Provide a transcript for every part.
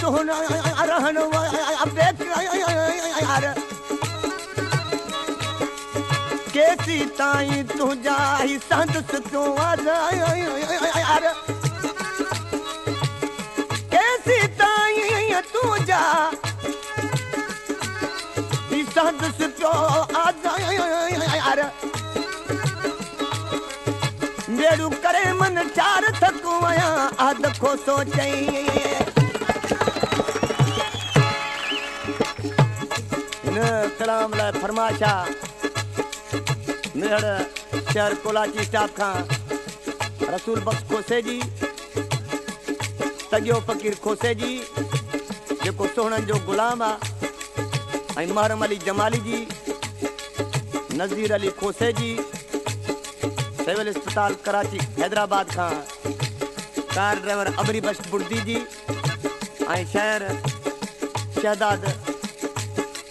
सोन बेकार केसी ताईं तुंहिंजा ई संदसि तूं यार केसी ताईं तुंहिंजा ई संदसि पियो यार बेड़ू करे मन चार थकू आया अध खो सोचई कलाम लाइ फरमाशा। मेड़ शहर कोलाची स्टाफ खां। रसूल बख्श खोसे जी सॼो फ़कीर खोसे जी, जेको सोहणनि जो ग़ुलाम ऐं महरम अली जमाली जी, नज़ीर अली खोसे जी, सिविल अस्पताल कराची, हैदराबाद खां। कार ड्राइवर अबरी बश बुर्दी जी, ऐं शहर शहदाद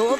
तो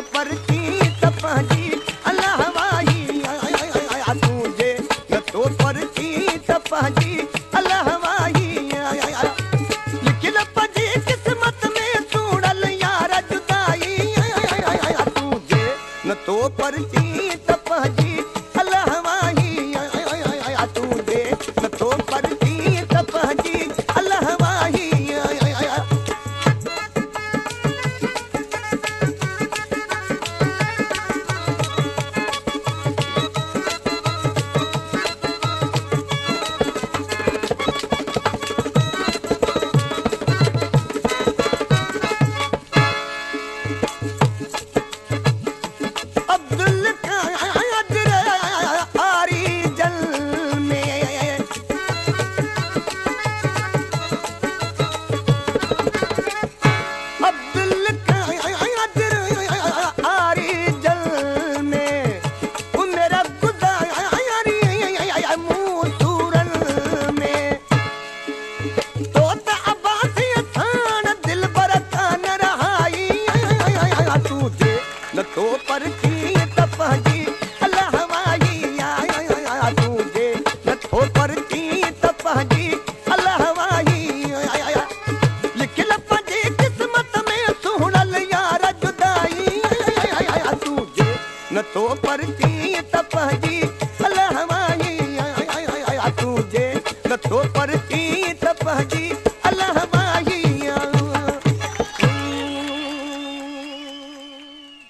पर